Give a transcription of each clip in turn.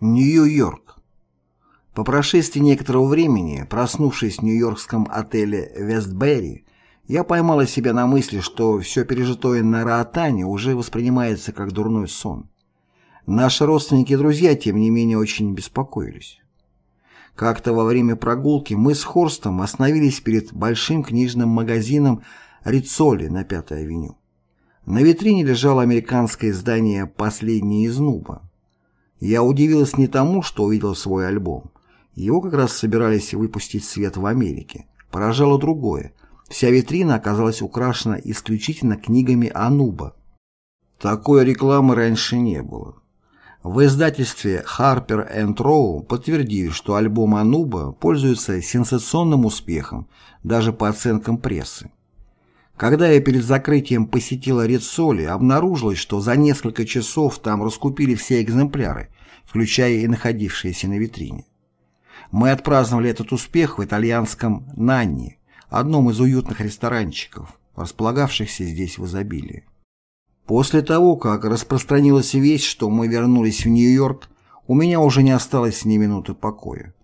Нью-Йорк. По прошествии некоторого времени, проснувшись в нью-йоркском отеле «Вестберри», я поймала себя на мысли, что все пережитое на Раатане уже воспринимается как дурной сон. Наши родственники и друзья, тем не менее, очень беспокоились. Как-то во время прогулки мы с Хорстом остановились перед большим книжным магазином Рицоли на Пятой авеню. На витрине лежало американское издание «Последний из Нуба». Я удивилась не тому, что увидела свой альбом. Его как раз собирались выпустить свет в Америке. Поражало другое. Вся витрина оказалась украшена исключительно книгами Ануба. Такой рекламы раньше не было. В издательстве Harper Row подтвердили, что альбом Ануба пользуется сенсационным успехом, даже по оценкам прессы. Когда я перед закрытием посетила Редсоли, обнаружилось, что за несколько часов там раскупили все экземпляры, включая и находившиеся на витрине. Мы отпраздновали этот успех в итальянском «Нанни», одном из уютных ресторанчиков, располагавшихся здесь в изобилии. После того, как распространилась весть, что мы вернулись в Нью-Йорк, у меня уже не осталось ни минуты покоя.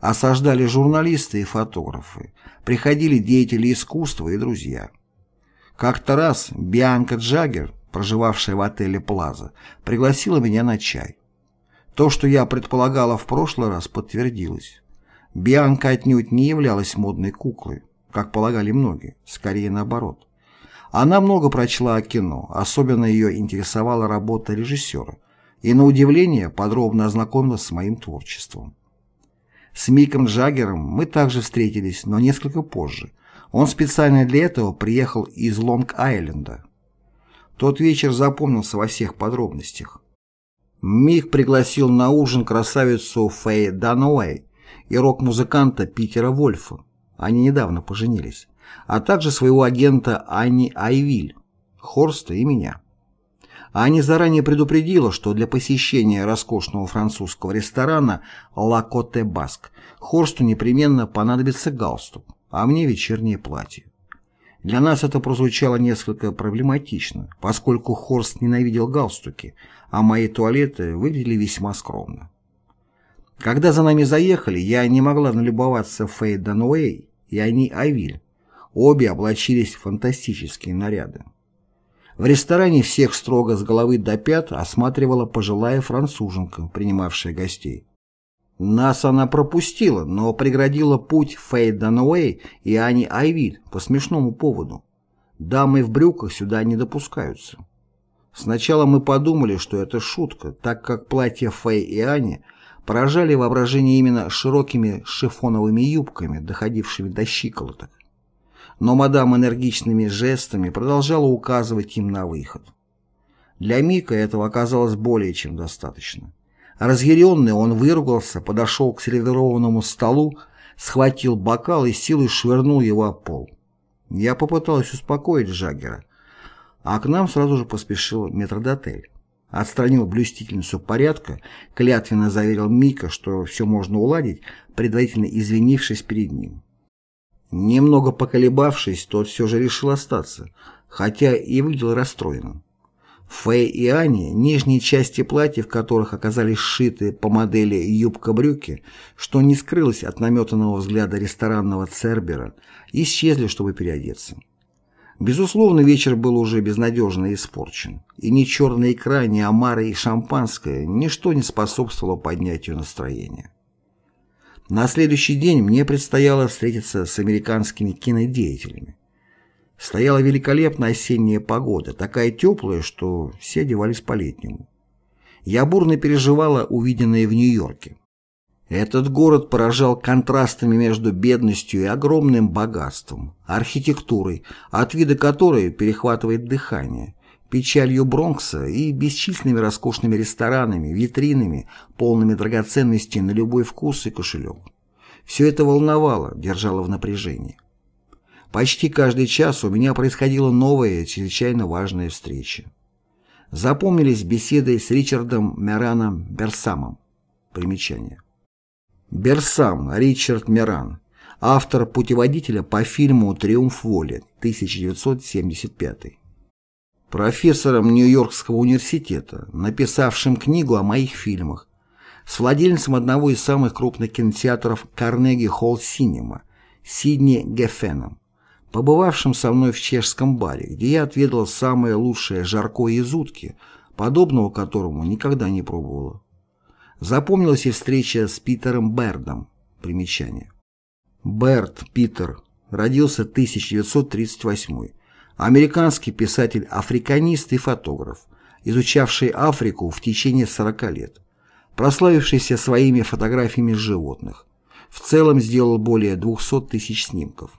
Осаждали журналисты и фотографы, приходили деятели искусства и друзья. Как-то раз Бианка Джаггер, проживавшая в отеле «Плаза», пригласила меня на чай. То, что я предполагала в прошлый раз, подтвердилось. Бианка отнюдь не являлась модной куклой, как полагали многие, скорее наоборот. Она много прочла о кино, особенно ее интересовала работа режиссера, и, на удивление, подробно ознакомилась с моим творчеством. С Миком Джаггером мы также встретились, но несколько позже. Он специально для этого приехал из Лонг-Айленда. Тот вечер запомнился во всех подробностях. Мик пригласил на ужин красавицу Фэй Дануэй и рок-музыканта Питера Вольфа. Они недавно поженились. А также своего агента Анни Айвиль, Хорста и меня. Анни заранее предупредила, что для посещения роскошного французского ресторана «Ла Коте Баск» Хорсту непременно понадобится галстук, а мне вечернее платье. Для нас это прозвучало несколько проблематично, поскольку Хорст ненавидел галстуки, а мои туалеты выглядели весьма скромно. Когда за нами заехали, я не могла налюбоваться Фэй Дануэй и они Айвиль. Обе облачились в фантастические наряды. В ресторане всех строго с головы до пят осматривала пожилая француженка, принимавшая гостей. Нас она пропустила, но преградила путь Фэй Дануэй и Ани Айвиль по смешному поводу. Дамы в брюках сюда не допускаются. Сначала мы подумали, что это шутка, так как платья Фэй и Ани поражали воображение именно широкими шифоновыми юбками, доходившими до щиколоток. Но мадам энергичными жестами продолжала указывать им на выход. Для Мика этого оказалось более чем достаточно. Разъяренный он выругался, подошел к сервированному столу, схватил бокал и силой швырнул его о пол. Я попыталась успокоить Джаггера, а к нам сразу же поспешил метрдотель. Отстранил блюстительницу порядка, клятвенно заверил Мика, что все можно уладить, предварительно извинившись перед ним. Немного поколебавшись, тот все же решил остаться, хотя и выглядел расстроенным. Фэй и Ани, нижние части платьев которых оказались сшиты по модели юбка-брюки, что не скрылось от наметанного взгляда ресторанного Цербера, исчезли, чтобы переодеться. Безусловно, вечер был уже безнадежно испорчен, и ни черная икра, ни омары и шампанское ничто не способствовало поднятию настроения. На следующий день мне предстояло встретиться с американскими кинодеятелями. Стояла великолепная осенняя погода, такая теплая, что все одевались по-летнему. Я бурно переживала увиденное в Нью-Йорке. Этот город поражал контрастами между бедностью и огромным богатством, архитектурой, от вида которой перехватывает дыхание, печалью Бронкса и бесчисленными роскошными ресторанами, витринами, полными драгоценностей на любой вкус и кошелек. Все это волновало, держало в напряжении. Почти каждый час у меня происходила новая, чрезвычайно важная встреча. Запомнились беседы с Ричардом Мераном Берсамом. Примечание. Берсам Ричард Меран, автор путеводителя по фильму «Триумф воли» 1975. Профессором Нью-Йоркского университета, написавшим книгу о моих фильмах, с владельцем одного из самых крупных кинотеатров Carnegie Hall Cinema Сидни Геффеном, побывавшим со мной в чешском баре, где я отведал самое лучшее жаркое из утки, подобного которому никогда не пробовала. Запомнилась и встреча с Питером Бердом. Примечание. Берд Питер родился 1938 Американский писатель-африканист и фотограф, изучавший Африку в течение 40 лет, прославившийся своими фотографиями животных. В целом сделал более 200 тысяч снимков.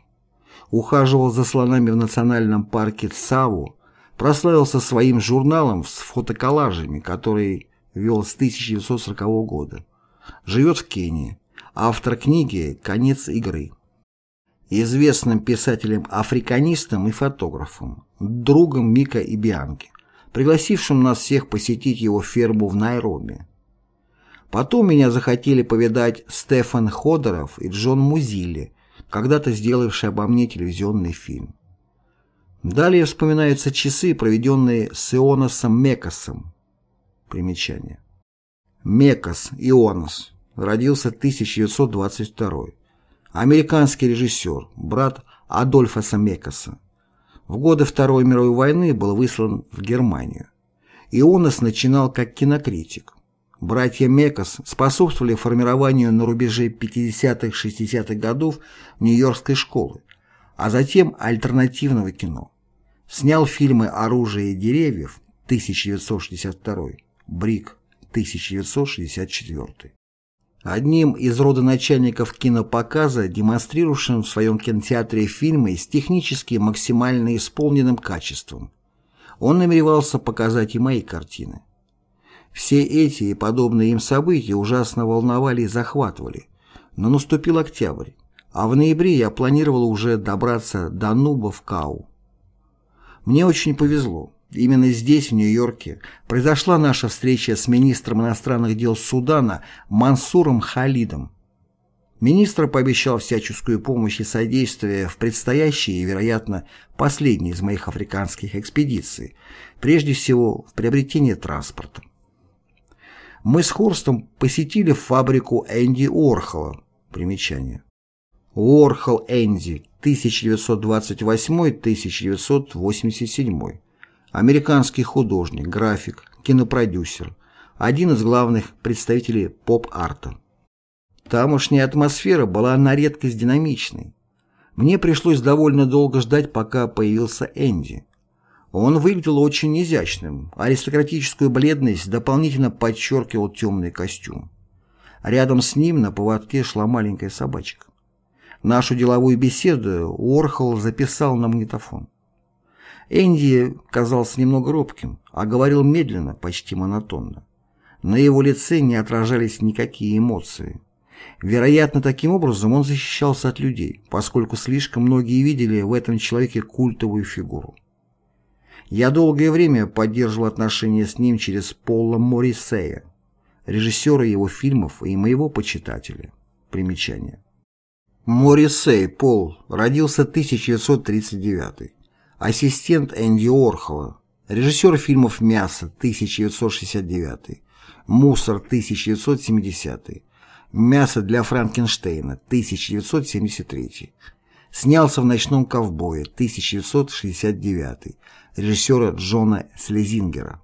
Ухаживал за слонами в национальном парке Цаву, прославился своим журналом с фотоколлажами, который вел с 1940 года. Живет в Кении. Автор книги «Конец игры» известным писателем-африканистом и фотографом, другом Мика и Бианки, пригласившим нас всех посетить его ферму в Найроби. Потом меня захотели повидать Стефан Ходоров и Джон Музилли, когда-то сделавший обо мне телевизионный фильм. Далее вспоминаются часы, проведенные с Ионосом Мекасом. Примечание. Мекас, Ионос, родился 1922 Американский режиссер, брат Адольфа Самекаса. В годы Второй мировой войны был выслан в Германию. Ионас начинал как кинокритик. Братья Мекас способствовали формированию на рубеже 50-60-х годов Нью-Йоркской школы, а затем альтернативного кино. Снял фильмы «Оружие деревьев» 1962, «Брик» 1964. Одним из родоначальников кинопоказа, демонстрировавшим в своем кинотеатре фильмы с технически максимально исполненным качеством. Он намеревался показать и мои картины. Все эти и подобные им события ужасно волновали и захватывали. Но наступил октябрь, а в ноябре я планировал уже добраться до Нуба в Кау. Мне очень повезло. Именно здесь, в Нью-Йорке, произошла наша встреча с министром иностранных дел Судана Мансуром Халидом. Министр пообещал всяческую помощь и содействие в предстоящей и, вероятно, последней из моих африканских экспедиций, прежде всего в приобретении транспорта. Мы с Хорстом посетили фабрику Энди Орхола. Примечание. Уорхол Энди, 1928-1987 американский художник, график, кинопродюсер, один из главных представителей поп-арта. Тамошняя атмосфера была на редкость динамичной. Мне пришлось довольно долго ждать, пока появился Энди. Он выглядел очень изящным, аристократическую бледность дополнительно подчеркивал темный костюм. Рядом с ним на поводке шла маленькая собачка. Нашу деловую беседу Уорхол записал на магнитофон. Энди казался немного робким, а говорил медленно, почти монотонно. На его лице не отражались никакие эмоции. Вероятно, таким образом он защищался от людей, поскольку слишком многие видели в этом человеке культовую фигуру. Я долгое время поддерживал отношения с ним через Пола Морисея, режиссера его фильмов и моего почитателя. Примечание. Морисей Пол родился 1939 ассистент Энди Орхола, режиссер фильмов «Мясо» 1969, «Мусор» 1970, «Мясо для Франкенштейна» 1973, снялся в «Ночном ковбое» 1969, режиссера Джона Слезингера.